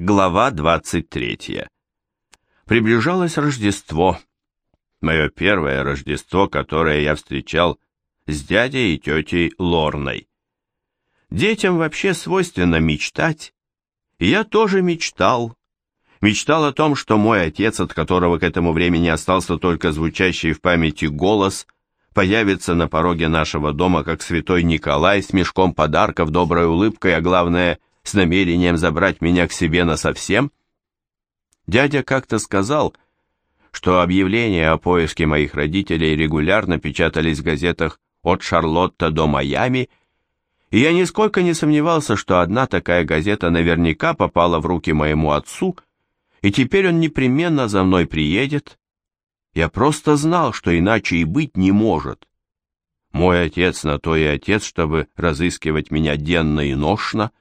Глава 23. Приближалось Рождество. Мое первое Рождество, которое я встречал с дядей и тетей Лорной. Детям вообще свойственно мечтать, и я тоже мечтал. Мечтал о том, что мой отец, от которого к этому времени остался только звучащий в памяти голос, появится на пороге нашего дома, как святой Николай, с мешком подарков, доброй улыбкой, а главное – с намерением забрать меня к себе насовсем? Дядя как-то сказал, что объявления о поиске моих родителей регулярно печатались в газетах от Шарлотта до Майами, и я нисколько не сомневался, что одна такая газета наверняка попала в руки моему отцу, и теперь он непременно за мной приедет. Я просто знал, что иначе и быть не может. Мой отец на то и отец, чтобы разыскивать меня денно и ношно —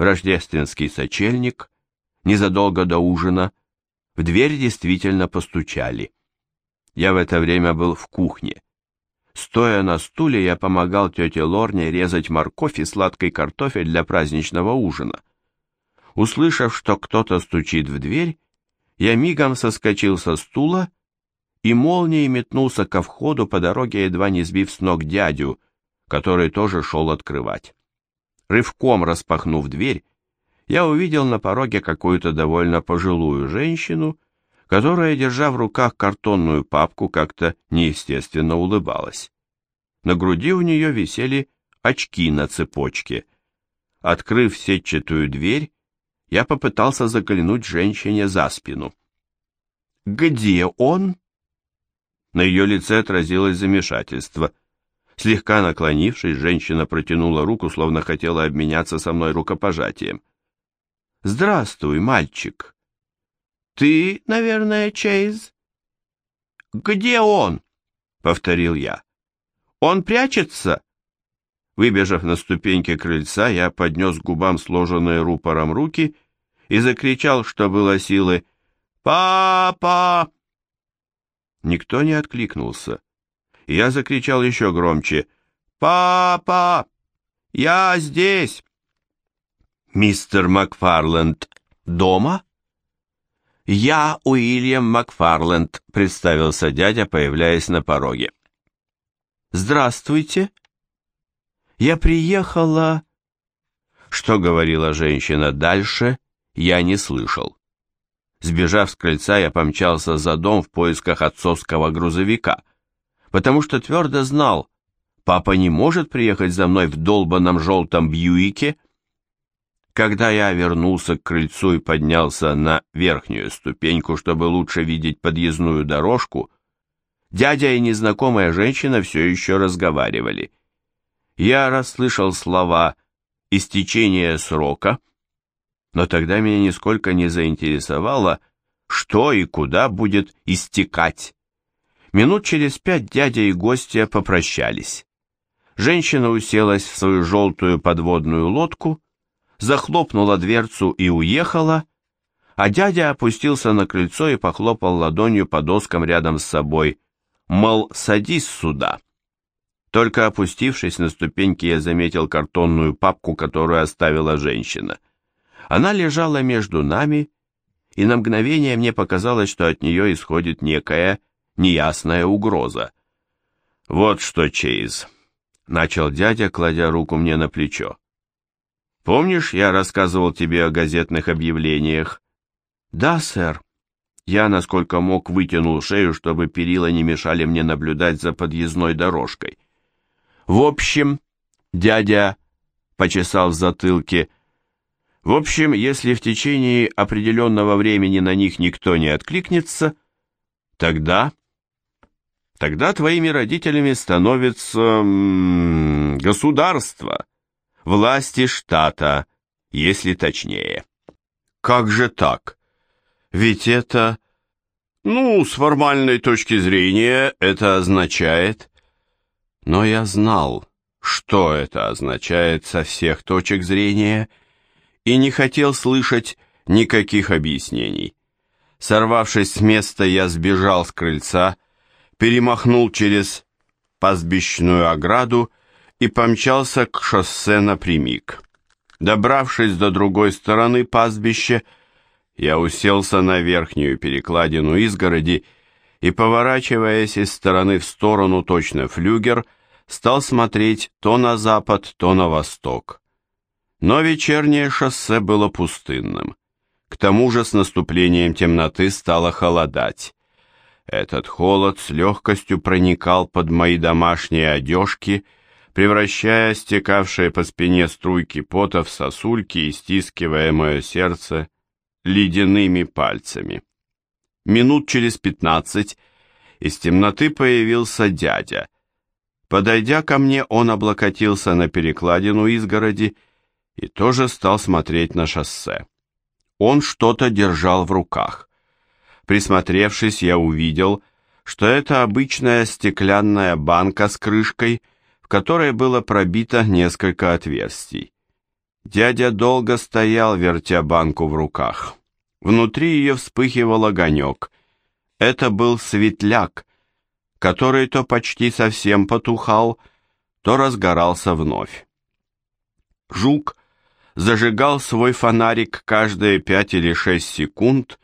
рождественский сочельник, незадолго до ужина, в дверь действительно постучали. Я в это время был в кухне. Стоя на стуле, я помогал тете Лорне резать морковь и сладкий картофель для праздничного ужина. Услышав, что кто-то стучит в дверь, я мигом соскочил со стула и молнией метнулся ко входу по дороге, едва не сбив с ног дядю, который тоже шел открывать. Рывком распахнув дверь, я увидел на пороге какую-то довольно пожилую женщину, которая, держа в руках картонную папку, как-то неестественно улыбалась. На груди у нее висели очки на цепочке. Открыв сетчатую дверь, я попытался заглянуть женщине за спину. «Где он?» На ее лице отразилось замешательство. Слегка наклонившись, женщина протянула руку, словно хотела обменяться со мной рукопожатием. «Здравствуй, мальчик!» «Ты, наверное, Чейз?» «Где он?» — повторил я. «Он прячется?» Выбежав на ступеньки крыльца, я поднес к губам сложенные рупором руки и закричал, что было силы, «Папа!» Никто не откликнулся. Я закричал еще громче. «Папа! Я здесь!» «Мистер Макфарленд дома?» «Я Уильям Макфарленд», — представился дядя, появляясь на пороге. «Здравствуйте. Я приехала...» Что говорила женщина дальше, я не слышал. Сбежав с крыльца, я помчался за дом в поисках отцовского грузовика потому что твердо знал, папа не может приехать за мной в долбанном желтом Бьюике. Когда я вернулся к крыльцу и поднялся на верхнюю ступеньку, чтобы лучше видеть подъездную дорожку, дядя и незнакомая женщина все еще разговаривали. Я расслышал слова «истечение срока», но тогда меня нисколько не заинтересовало, что и куда будет истекать. Минут через пять дядя и гостья попрощались. Женщина уселась в свою желтую подводную лодку, захлопнула дверцу и уехала, а дядя опустился на крыльцо и похлопал ладонью по доскам рядом с собой, мол, садись сюда. Только опустившись на ступеньки, я заметил картонную папку, которую оставила женщина. Она лежала между нами, и на мгновение мне показалось, что от нее исходит некая неясная угроза. «Вот что, Чейз», — начал дядя, кладя руку мне на плечо. «Помнишь, я рассказывал тебе о газетных объявлениях?» «Да, сэр». Я, насколько мог, вытянул шею, чтобы перила не мешали мне наблюдать за подъездной дорожкой. «В общем...» — дядя почесал в затылке. «В общем, если в течение определенного времени на них никто не откликнется, тогда Тогда твоими родителями становится государство, власти штата, если точнее. Как же так? Ведь это... Ну, с формальной точки зрения это означает... Но я знал, что это означает со всех точек зрения, и не хотел слышать никаких объяснений. Сорвавшись с места, я сбежал с крыльца перемахнул через пастбищную ограду и помчался к шоссе напрямик. Добравшись до другой стороны пастбища, я уселся на верхнюю перекладину изгороди и, поворачиваясь из стороны в сторону точно флюгер, стал смотреть то на запад, то на восток. Но вечернее шоссе было пустынным. К тому же с наступлением темноты стало холодать. Этот холод с легкостью проникал под мои домашние одежки, превращая стекавшие по спине струйки пота в сосульки и стискивая мое сердце ледяными пальцами. Минут через пятнадцать из темноты появился дядя. Подойдя ко мне, он облокотился на перекладину изгороди и тоже стал смотреть на шоссе. Он что-то держал в руках. Присмотревшись, я увидел, что это обычная стеклянная банка с крышкой, в которой было пробито несколько отверстий. Дядя долго стоял, вертя банку в руках. Внутри ее вспыхивал огонек. Это был светляк, который то почти совсем потухал, то разгорался вновь. Жук зажигал свой фонарик каждые пять или шесть секунд,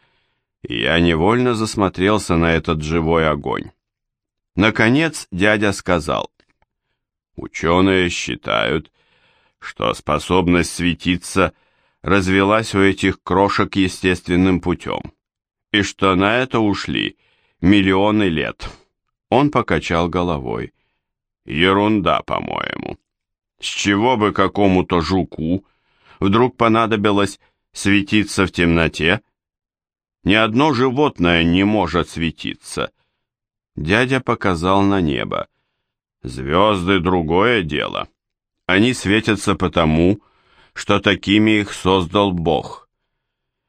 я невольно засмотрелся на этот живой огонь. Наконец дядя сказал, «Ученые считают, что способность светиться развелась у этих крошек естественным путем, и что на это ушли миллионы лет». Он покачал головой. «Ерунда, по-моему. С чего бы какому-то жуку вдруг понадобилось светиться в темноте? Ни одно животное не может светиться. Дядя показал на небо. Звезды — другое дело. Они светятся потому, что такими их создал Бог.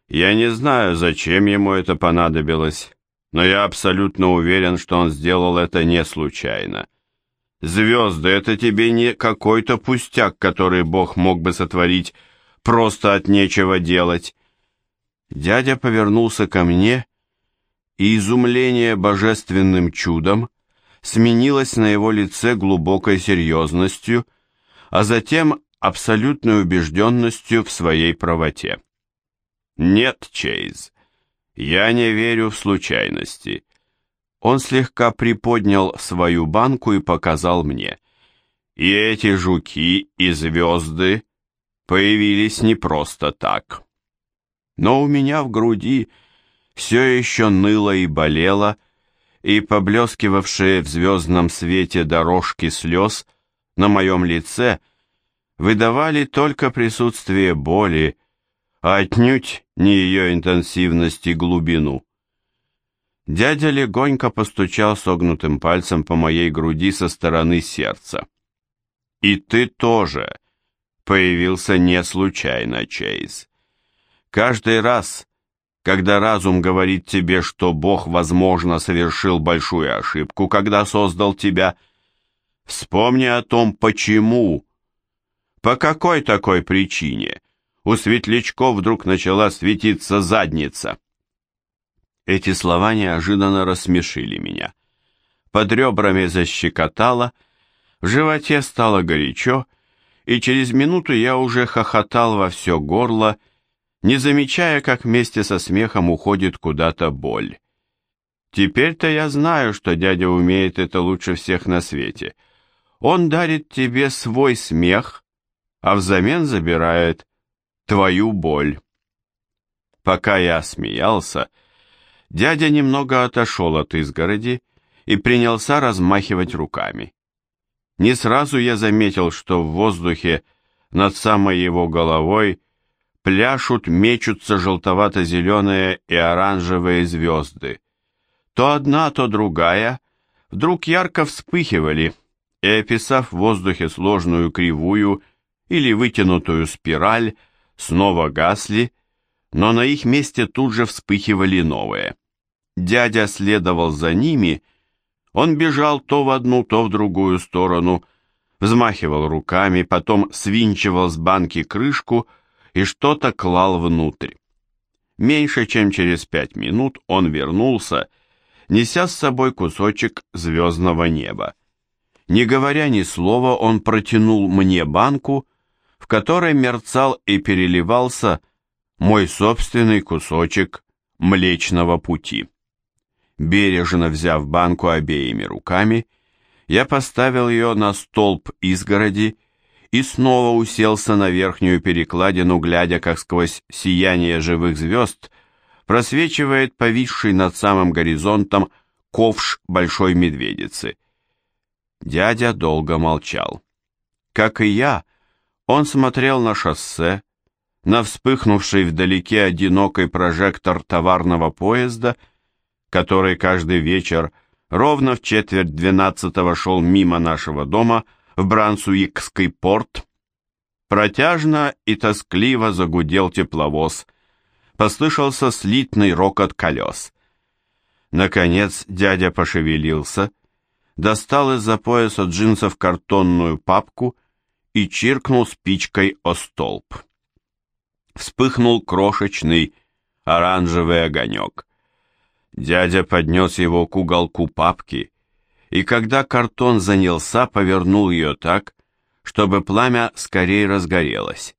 Я не знаю, зачем ему это понадобилось, но я абсолютно уверен, что он сделал это не случайно. Звезды — это тебе не какой-то пустяк, который Бог мог бы сотворить просто от нечего делать. Дядя повернулся ко мне, и изумление божественным чудом сменилось на его лице глубокой серьезностью, а затем абсолютной убежденностью в своей правоте. «Нет, Чейз, я не верю в случайности». Он слегка приподнял свою банку и показал мне. «И эти жуки и звезды появились не просто так» но у меня в груди все еще ныло и болело, и поблескивавшие в звездном свете дорожки слез на моем лице выдавали только присутствие боли, а отнюдь не ее интенсивность и глубину. Дядя легонько постучал согнутым пальцем по моей груди со стороны сердца. «И ты тоже появился не случайно, Чейз. Каждый раз, когда разум говорит тебе, что Бог, возможно, совершил большую ошибку, когда создал тебя, вспомни о том, почему, по какой такой причине у светлячков вдруг начала светиться задница. Эти слова неожиданно рассмешили меня. Под ребрами защекотало, в животе стало горячо, и через минуту я уже хохотал во все горло, не замечая, как вместе со смехом уходит куда-то боль. Теперь-то я знаю, что дядя умеет это лучше всех на свете. Он дарит тебе свой смех, а взамен забирает твою боль. Пока я смеялся, дядя немного отошел от изгороди и принялся размахивать руками. Не сразу я заметил, что в воздухе над самой его головой пляшут, мечутся желтовато-зеленые и оранжевые звезды. То одна, то другая вдруг ярко вспыхивали и, описав в воздухе сложную кривую или вытянутую спираль, снова гасли, но на их месте тут же вспыхивали новые. Дядя следовал за ними, он бежал то в одну, то в другую сторону, взмахивал руками, потом свинчивал с банки крышку, и что-то клал внутрь. Меньше чем через пять минут он вернулся, неся с собой кусочек звездного неба. Не говоря ни слова, он протянул мне банку, в которой мерцал и переливался мой собственный кусочек Млечного Пути. Бережно взяв банку обеими руками, я поставил ее на столб изгороди и снова уселся на верхнюю перекладину, глядя, как сквозь сияние живых звезд просвечивает повисший над самым горизонтом ковш большой медведицы. Дядя долго молчал. Как и я, он смотрел на шоссе, на вспыхнувший вдалеке одинокий прожектор товарного поезда, который каждый вечер ровно в четверть двенадцатого шел мимо нашего дома в Брансуикский порт. Протяжно и тоскливо загудел тепловоз. Послышался слитный рокот колес. Наконец дядя пошевелился, достал из-за пояса джинсов картонную папку и чиркнул спичкой о столб вспыхнул крошечный оранжевый огонек. Дядя поднес его к уголку папки, и когда картон занялся, повернул ее так, чтобы пламя скорее разгорелось.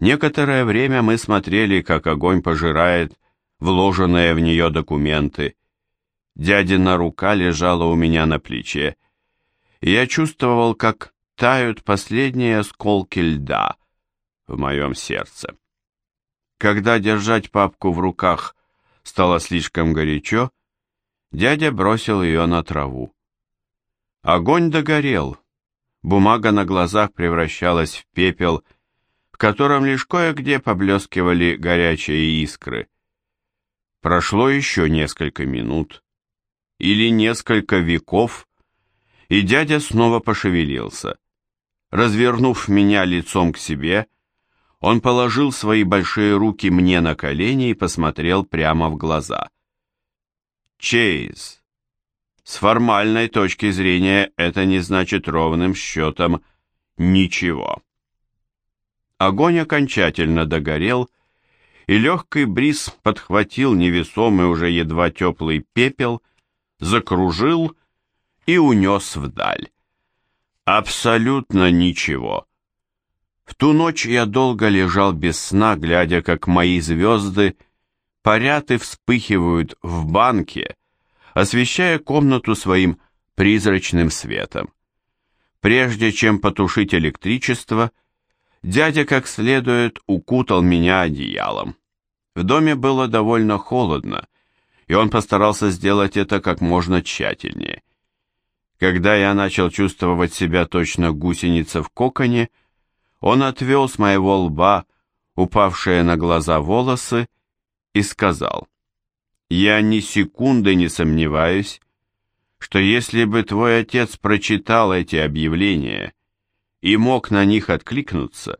Некоторое время мы смотрели, как огонь пожирает вложенные в нее документы. Дядина рука лежала у меня на плече, и я чувствовал, как тают последние осколки льда в моем сердце. Когда держать папку в руках стало слишком горячо, дядя бросил ее на траву. Огонь догорел, бумага на глазах превращалась в пепел, в котором лишь кое-где поблескивали горячие искры. Прошло еще несколько минут или несколько веков, и дядя снова пошевелился. Развернув меня лицом к себе, он положил свои большие руки мне на колени и посмотрел прямо в глаза. Чейз. С формальной точки зрения это не значит ровным счетом ничего. Огонь окончательно догорел, и легкий бриз подхватил невесомый уже едва теплый пепел, закружил и унес вдаль. Абсолютно ничего. В ту ночь я долго лежал без сна, глядя, как мои звезды парят и вспыхивают в банке, освещая комнату своим призрачным светом. Прежде чем потушить электричество, дядя как следует укутал меня одеялом. В доме было довольно холодно, и он постарался сделать это как можно тщательнее. Когда я начал чувствовать себя точно гусеница в коконе, он отвел с моего лба упавшие на глаза волосы и сказал, «Я ни секунды не сомневаюсь, что если бы твой отец прочитал эти объявления и мог на них откликнуться,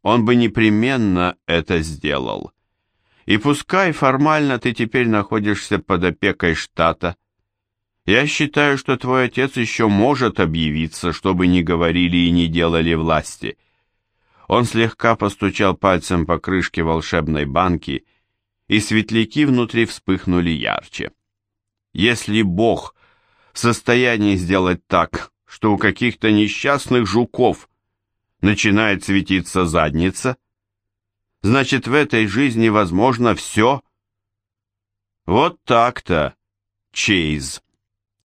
он бы непременно это сделал. И пускай формально ты теперь находишься под опекой штата, я считаю, что твой отец еще может объявиться, чтобы не говорили и не делали власти». Он слегка постучал пальцем по крышке волшебной банки, и светляки внутри вспыхнули ярче. Если Бог в состоянии сделать так, что у каких-то несчастных жуков начинает светиться задница, значит, в этой жизни возможно все. Вот так-то, Чейз.